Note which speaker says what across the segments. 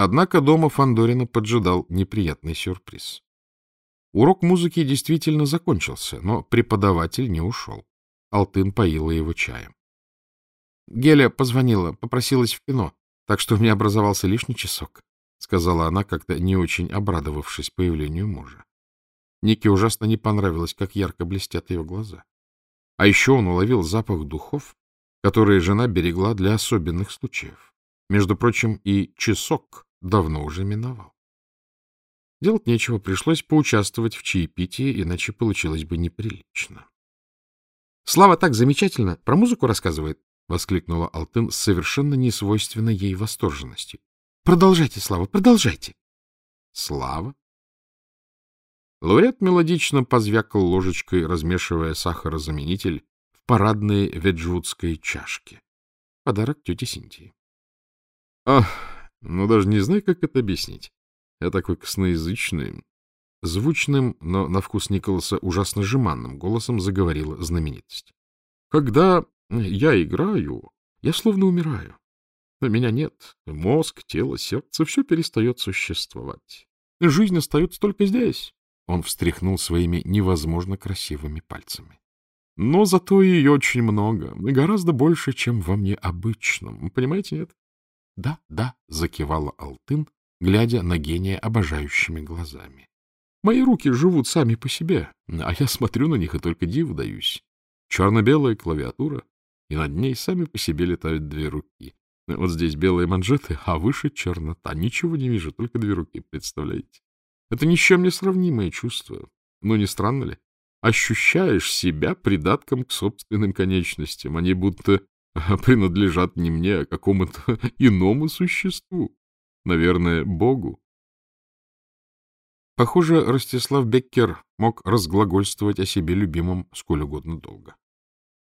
Speaker 1: Однако дома Фандорина поджидал неприятный сюрприз. Урок музыки действительно закончился, но преподаватель не ушел. Алтын поила его чаем. Геля позвонила, попросилась в кино, так что у меня образовался лишний часок, — сказала она, как-то не очень обрадовавшись появлению мужа. Нике ужасно не понравилось, как ярко блестят ее глаза. А еще он уловил запах духов, которые жена берегла для особенных случаев. Между прочим, и часок давно уже миновал. Делать нечего, пришлось поучаствовать в чаепитии, иначе получилось бы неприлично. — Слава так замечательно про музыку рассказывает, — воскликнула Алтын с совершенно несвойственной ей восторженностью. — Продолжайте, Слава, продолжайте. — Слава? Лауреат мелодично позвякал ложечкой, размешивая сахарозаменитель в парадной веджвудской чашке. Подарок тете Синтии. — Ах, ну даже не знаю, как это объяснить. Я такой косноязычный. Звучным, но на вкус Николаса ужасно жеманным голосом заговорила знаменитость. — Когда я играю, я словно умираю. Но меня нет. Мозг, тело, сердце — все перестает существовать. Жизнь остается только здесь. Он встряхнул своими невозможно красивыми пальцами. Но зато ее очень много, гораздо больше, чем во мне обычном. Понимаете, нет? — Да, да, — закивала Алтын, глядя на гения обожающими глазами. — Мои руки живут сами по себе, а я смотрю на них и только диву даюсь. Черно-белая клавиатура, и над ней сами по себе летают две руки. Вот здесь белые манжеты, а выше чернота. Ничего не вижу, только две руки, представляете? Это ни с чем не сравнимое чувство. Ну, не странно ли? Ощущаешь себя придатком к собственным конечностям. Они будто принадлежат не мне, а какому-то иному существу. Наверное, Богу. Похоже, Ростислав Беккер мог разглагольствовать о себе любимом сколь угодно долго.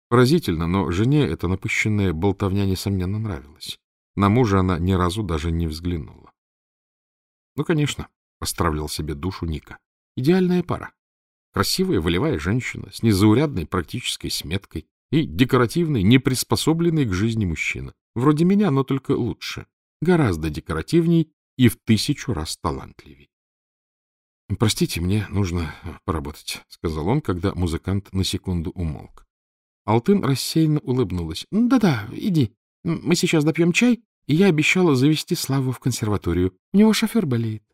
Speaker 1: Поразительно, но жене эта напыщенная болтовня, несомненно, нравилась. На мужа она ни разу даже не взглянула. Ну, конечно, расстравлял себе душу Ника. Идеальная пара. Красивая, волевая женщина с незаурядной практической сметкой и декоративный, неприспособленный к жизни мужчина. Вроде меня, но только лучше. Гораздо декоративней и в тысячу раз талантливей. — Простите, мне нужно поработать, — сказал он, когда музыкант на секунду умолк. Алтын рассеянно улыбнулась. «Да — Да-да, иди. Мы сейчас допьем чай, и я обещала завести Славу в консерваторию. У него шофер болеет.